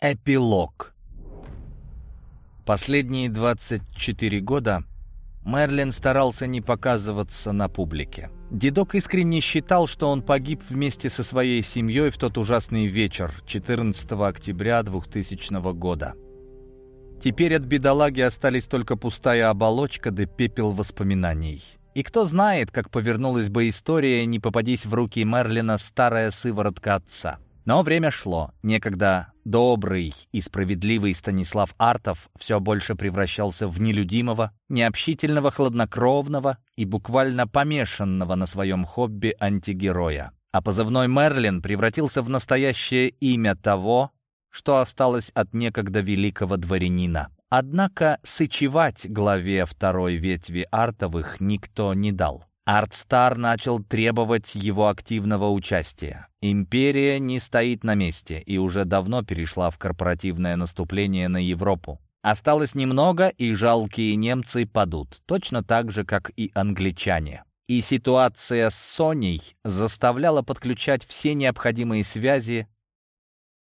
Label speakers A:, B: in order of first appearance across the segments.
A: Эпилог Последние 24 года Мерлин старался не показываться на публике. Дедок искренне считал, что он погиб вместе со своей семьей в тот ужасный вечер, 14 октября 2000 года. Теперь от бедолаги остались только пустая оболочка да пепел воспоминаний. И кто знает, как повернулась бы история, не попадись в руки Мерлина старая сыворотка отца. Но время шло. Некогда добрый и справедливый Станислав Артов все больше превращался в нелюдимого, необщительного, хладнокровного и буквально помешанного на своем хобби антигероя. А позывной Мерлин превратился в настоящее имя того, что осталось от некогда великого дворянина. Однако сычевать главе второй ветви Артовых никто не дал. Артстар начал требовать его активного участия. Империя не стоит на месте и уже давно перешла в корпоративное наступление на Европу. Осталось немного, и жалкие немцы падут, точно так же, как и англичане. И ситуация с Соней заставляла подключать все необходимые связи,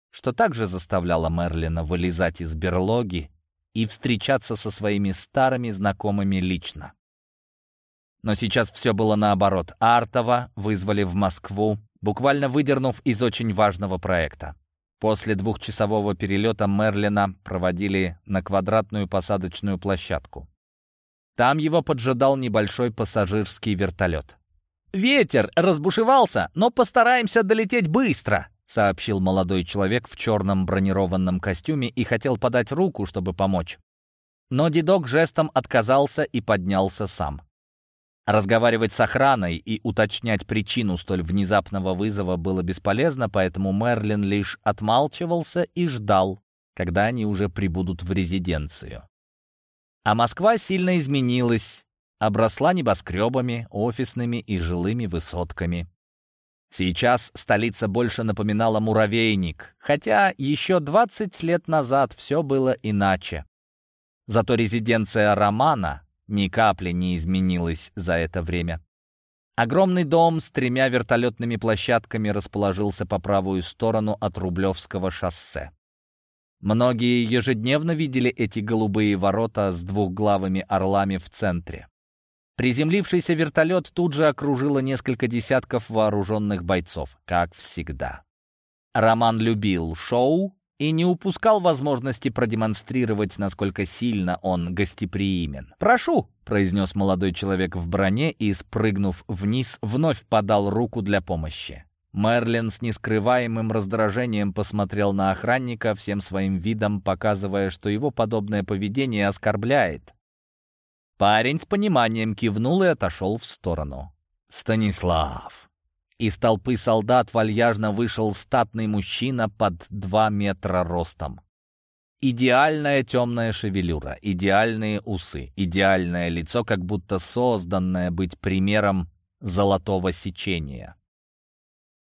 A: что также заставляло Мерлина вылезать из берлоги и встречаться со своими старыми знакомыми лично. Но сейчас все было наоборот. Артова вызвали в Москву, буквально выдернув из очень важного проекта. После двухчасового перелета Мерлина проводили на квадратную посадочную площадку. Там его поджидал небольшой пассажирский вертолет. «Ветер разбушевался, но постараемся долететь быстро», сообщил молодой человек в черном бронированном костюме и хотел подать руку, чтобы помочь. Но дедок жестом отказался и поднялся сам. Разговаривать с охраной и уточнять причину столь внезапного вызова было бесполезно, поэтому Мерлин лишь отмалчивался и ждал, когда они уже прибудут в резиденцию. А Москва сильно изменилась, обросла небоскребами, офисными и жилыми высотками. Сейчас столица больше напоминала муравейник, хотя еще 20 лет назад все было иначе. Зато резиденция Романа ни капли не изменилось за это время. Огромный дом с тремя вертолетными площадками расположился по правую сторону от Рублевского шоссе. Многие ежедневно видели эти голубые ворота с двухглавыми орлами в центре. Приземлившийся вертолет тут же окружило несколько десятков вооруженных бойцов, как всегда. Роман любил шоу и не упускал возможности продемонстрировать, насколько сильно он гостеприимен. «Прошу!» — произнес молодой человек в броне и, спрыгнув вниз, вновь подал руку для помощи. Мерлин с нескрываемым раздражением посмотрел на охранника, всем своим видом показывая, что его подобное поведение оскорбляет. Парень с пониманием кивнул и отошел в сторону. «Станислав!» Из толпы солдат вальяжно вышел статный мужчина под два метра ростом. Идеальная темная шевелюра, идеальные усы, идеальное лицо, как будто созданное быть примером золотого сечения.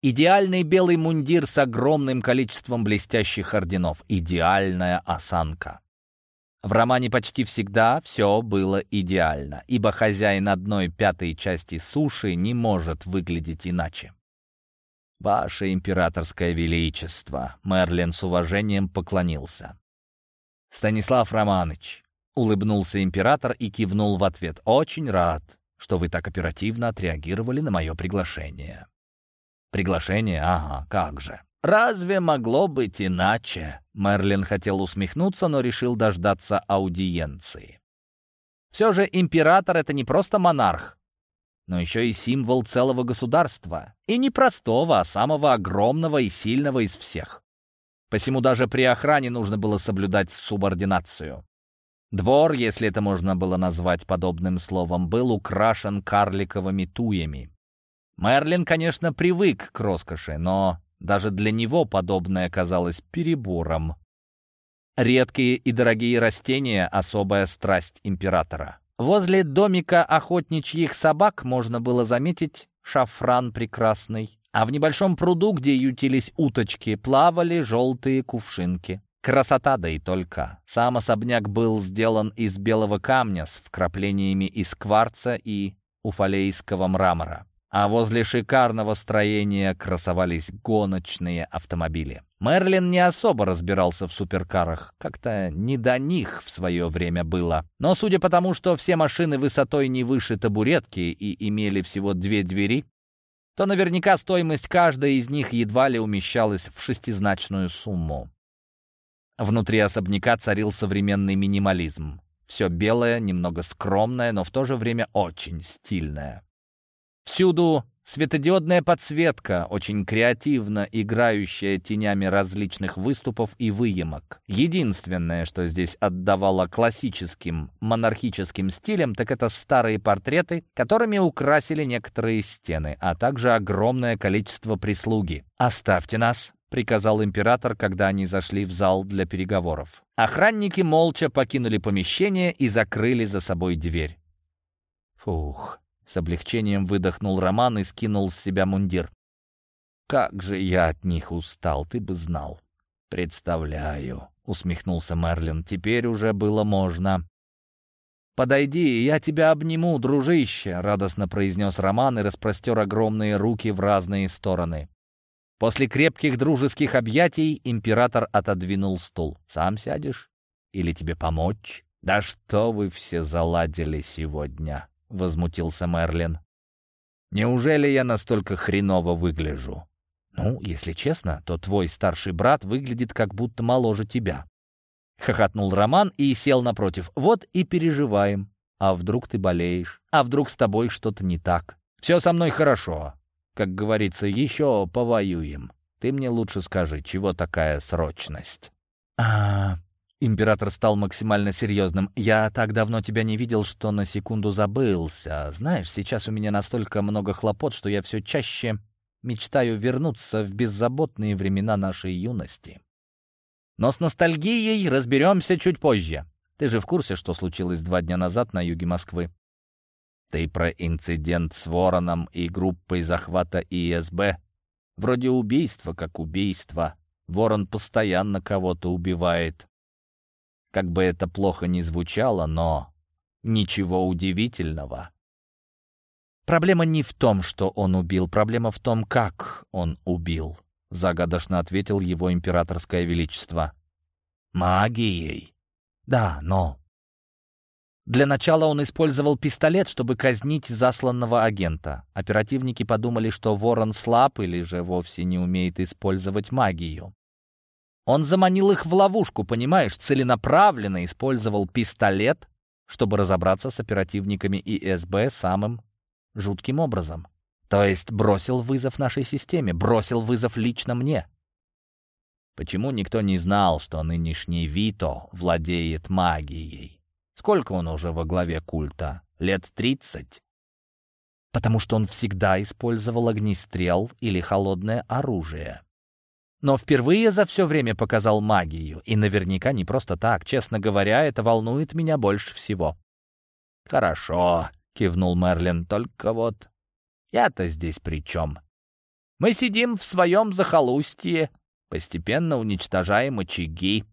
A: Идеальный белый мундир с огромным количеством блестящих орденов, идеальная осанка. В романе почти всегда все было идеально, ибо хозяин одной пятой части суши не может выглядеть иначе. «Ваше императорское величество!» — Мерлин с уважением поклонился. «Станислав Романыч!» — улыбнулся император и кивнул в ответ. «Очень рад, что вы так оперативно отреагировали на мое приглашение». «Приглашение? Ага, как же!» «Разве могло быть иначе?» Мерлин хотел усмехнуться, но решил дождаться аудиенции. Все же император — это не просто монарх, но еще и символ целого государства. И не простого, а самого огромного и сильного из всех. Посему даже при охране нужно было соблюдать субординацию. Двор, если это можно было назвать подобным словом, был украшен карликовыми туями. Мерлин, конечно, привык к роскоши, но даже для него подобное казалось перебором. Редкие и дорогие растения — особая страсть императора. Возле домика охотничьих собак можно было заметить шафран прекрасный, а в небольшом пруду, где ютились уточки, плавали желтые кувшинки. Красота, да и только. Сам особняк был сделан из белого камня с вкраплениями из кварца и уфалейского мрамора а возле шикарного строения красовались гоночные автомобили. Мерлин не особо разбирался в суперкарах, как-то не до них в свое время было. Но судя по тому, что все машины высотой не выше табуретки и имели всего две двери, то наверняка стоимость каждой из них едва ли умещалась в шестизначную сумму. Внутри особняка царил современный минимализм. Все белое, немного скромное, но в то же время очень стильное. Всюду Светодиодная подсветка, очень креативно играющая тенями различных выступов и выемок. Единственное, что здесь отдавало классическим монархическим стилем, так это старые портреты, которыми украсили некоторые стены, а также огромное количество прислуги. «Оставьте нас», — приказал император, когда они зашли в зал для переговоров. Охранники молча покинули помещение и закрыли за собой дверь. Фух. С облегчением выдохнул Роман и скинул с себя мундир. «Как же я от них устал, ты бы знал». «Представляю», — усмехнулся Мерлин. «Теперь уже было можно». «Подойди, я тебя обниму, дружище», — радостно произнес Роман и распростер огромные руки в разные стороны. После крепких дружеских объятий император отодвинул стул. «Сам сядешь? Или тебе помочь?» «Да что вы все заладили сегодня!» — возмутился Мерлин. «Неужели я настолько хреново выгляжу?» «Ну, если честно, то твой старший брат выглядит как будто моложе тебя». Хохотнул Роман и сел напротив. «Вот и переживаем. А вдруг ты болеешь? А вдруг с тобой что-то не так? Все со мной хорошо. Как говорится, еще повоюем. Ты мне лучше скажи, чего такая срочность?» «А, Император стал максимально серьезным. «Я так давно тебя не видел, что на секунду забылся. Знаешь, сейчас у меня настолько много хлопот, что я все чаще мечтаю вернуться в беззаботные времена нашей юности. Но с ностальгией разберемся чуть позже. Ты же в курсе, что случилось два дня назад на юге Москвы? Ты про инцидент с Вороном и группой захвата ИСБ? Вроде убийства как убийство. Ворон постоянно кого-то убивает. Как бы это плохо ни звучало, но ничего удивительного. Проблема не в том, что он убил, проблема в том, как он убил, загадочно ответил его императорское величество. Магией. Да, но... Для начала он использовал пистолет, чтобы казнить засланного агента. Оперативники подумали, что ворон слаб или же вовсе не умеет использовать магию. Он заманил их в ловушку, понимаешь, целенаправленно использовал пистолет, чтобы разобраться с оперативниками ИСБ самым жутким образом. То есть бросил вызов нашей системе, бросил вызов лично мне. Почему никто не знал, что нынешний Вито владеет магией? Сколько он уже во главе культа? Лет тридцать? Потому что он всегда использовал огнестрел или холодное оружие. Но впервые за все время показал магию. И наверняка не просто так. Честно говоря, это волнует меня больше всего. «Хорошо», — кивнул Мерлин, — «только вот я-то здесь при чем? Мы сидим в своем захолустье, постепенно уничтожаем очаги,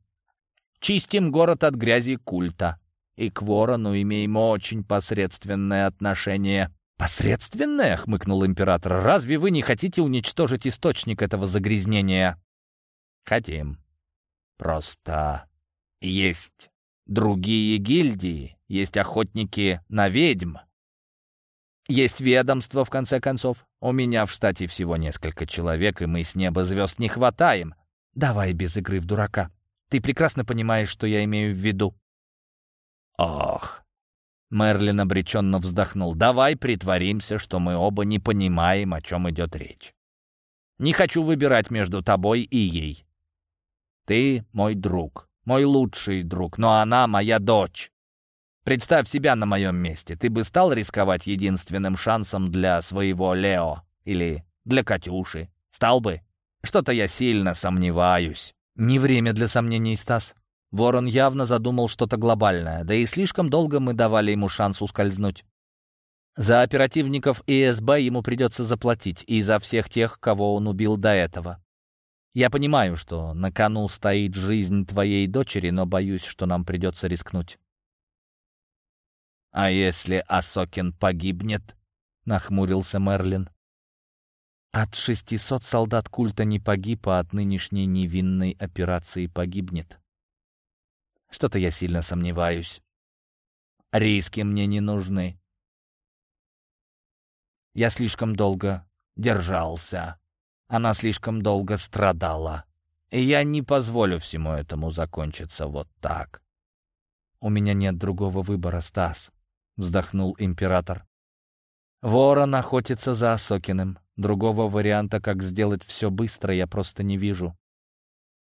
A: чистим город от грязи культа, и к ворону имеем очень посредственное отношение. «Посредственное?» — хмыкнул император. «Разве вы не хотите уничтожить источник этого загрязнения?» «Хотим. Просто есть другие гильдии, есть охотники на ведьм. Есть ведомство, в конце концов. У меня в штате всего несколько человек, и мы с неба звезд не хватаем. Давай без игры в дурака. Ты прекрасно понимаешь, что я имею в виду». «Ох, Мерлин обреченно вздохнул. «Давай притворимся, что мы оба не понимаем, о чем идет речь. Не хочу выбирать между тобой и ей. Ты мой друг, мой лучший друг, но она моя дочь. Представь себя на моем месте. Ты бы стал рисковать единственным шансом для своего Лео или для Катюши? Стал бы? Что-то я сильно сомневаюсь». «Не время для сомнений, Стас», Ворон явно задумал что-то глобальное, да и слишком долго мы давали ему шанс ускользнуть. За оперативников ИСБ ему придется заплатить, и за всех тех, кого он убил до этого. Я понимаю, что на кону стоит жизнь твоей дочери, но боюсь, что нам придется рискнуть. «А если Асокин погибнет?» — нахмурился Мерлин. От 600 солдат культа не погиб, а от нынешней невинной операции погибнет. Что-то я сильно сомневаюсь. Риски мне не нужны. Я слишком долго держался. Она слишком долго страдала. И я не позволю всему этому закончиться вот так. «У меня нет другого выбора, Стас», — вздохнул император. «Ворон охотится за Осокиным. Другого варианта, как сделать все быстро, я просто не вижу.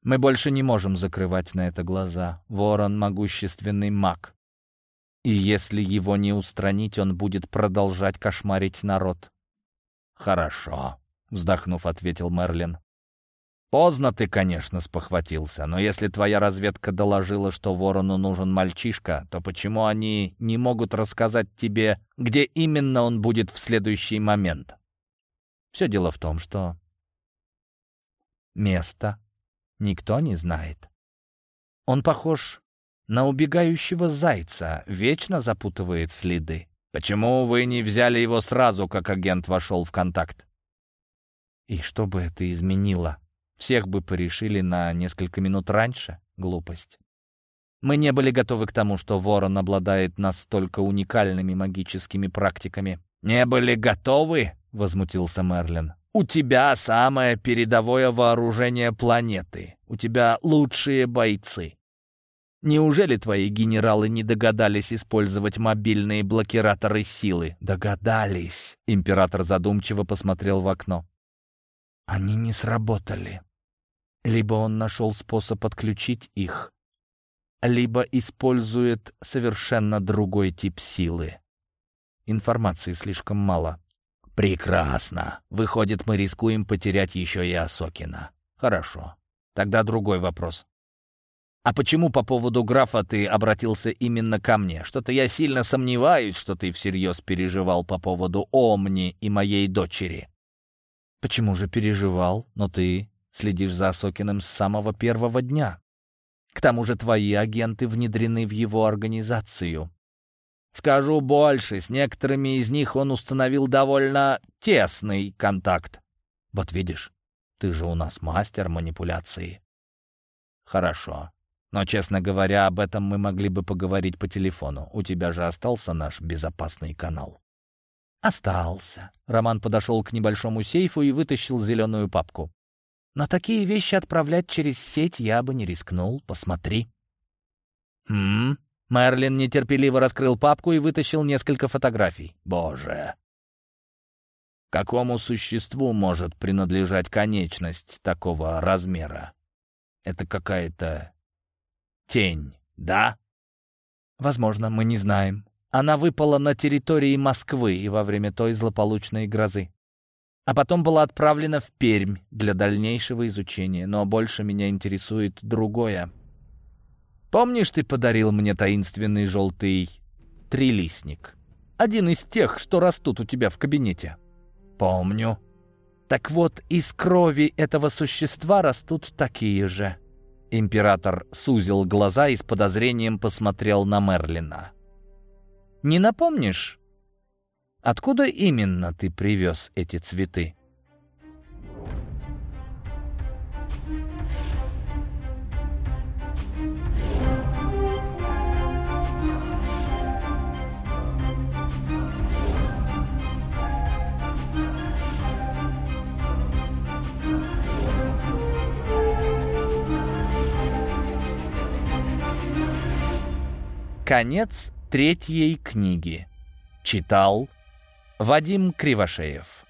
A: Мы больше не можем закрывать на это глаза. Ворон — могущественный маг. И если его не устранить, он будет продолжать кошмарить народ. «Хорошо», — вздохнув, ответил Мерлин. «Поздно ты, конечно, спохватился, но если твоя разведка доложила, что ворону нужен мальчишка, то почему они не могут рассказать тебе, где именно он будет в следующий момент?» Все дело в том, что место никто не знает. Он похож на убегающего зайца, вечно запутывает следы. Почему вы не взяли его сразу, как агент вошел в контакт? И что бы это изменило? Всех бы порешили на несколько минут раньше? Глупость. Мы не были готовы к тому, что Ворон обладает настолько уникальными магическими практиками. «Не были готовы?» — возмутился Мерлин. «У тебя самое передовое вооружение планеты. У тебя лучшие бойцы. Неужели твои генералы не догадались использовать мобильные блокираторы силы? Догадались. Император задумчиво посмотрел в окно. Они не сработали. Либо он нашел способ отключить их, либо использует совершенно другой тип силы. Информации слишком мало. Прекрасно. Выходит, мы рискуем потерять еще и Осокина. Хорошо. Тогда другой вопрос. «А почему по поводу графа ты обратился именно ко мне? Что-то я сильно сомневаюсь, что ты всерьез переживал по поводу Омни и моей дочери». «Почему же переживал? Но ты следишь за Сокиным с самого первого дня. К тому же твои агенты внедрены в его организацию. Скажу больше, с некоторыми из них он установил довольно тесный контакт. Вот видишь, ты же у нас мастер манипуляции». «Хорошо. Но, честно говоря, об этом мы могли бы поговорить по телефону. У тебя же остался наш безопасный канал». «Остался». Роман подошел к небольшому сейфу и вытащил зеленую папку. «Но такие вещи отправлять через сеть я бы не рискнул. Посмотри». «Хм?» Мерлин нетерпеливо раскрыл папку и вытащил несколько фотографий. «Боже!» Какому существу может принадлежать конечность такого размера? Это какая-то тень, да? Возможно, мы не знаем. Она выпала на территории Москвы и во время той злополучной грозы. А потом была отправлена в Пермь для дальнейшего изучения. Но больше меня интересует другое. Помнишь, ты подарил мне таинственный желтый трилистник? Один из тех, что растут у тебя в кабинете. Помню. Так вот, из крови этого существа растут такие же. Император сузил глаза и с подозрением посмотрел на Мерлина. «Не напомнишь, откуда именно ты привез эти цветы?» Конец третьей книги. Читал Вадим Кривошеев.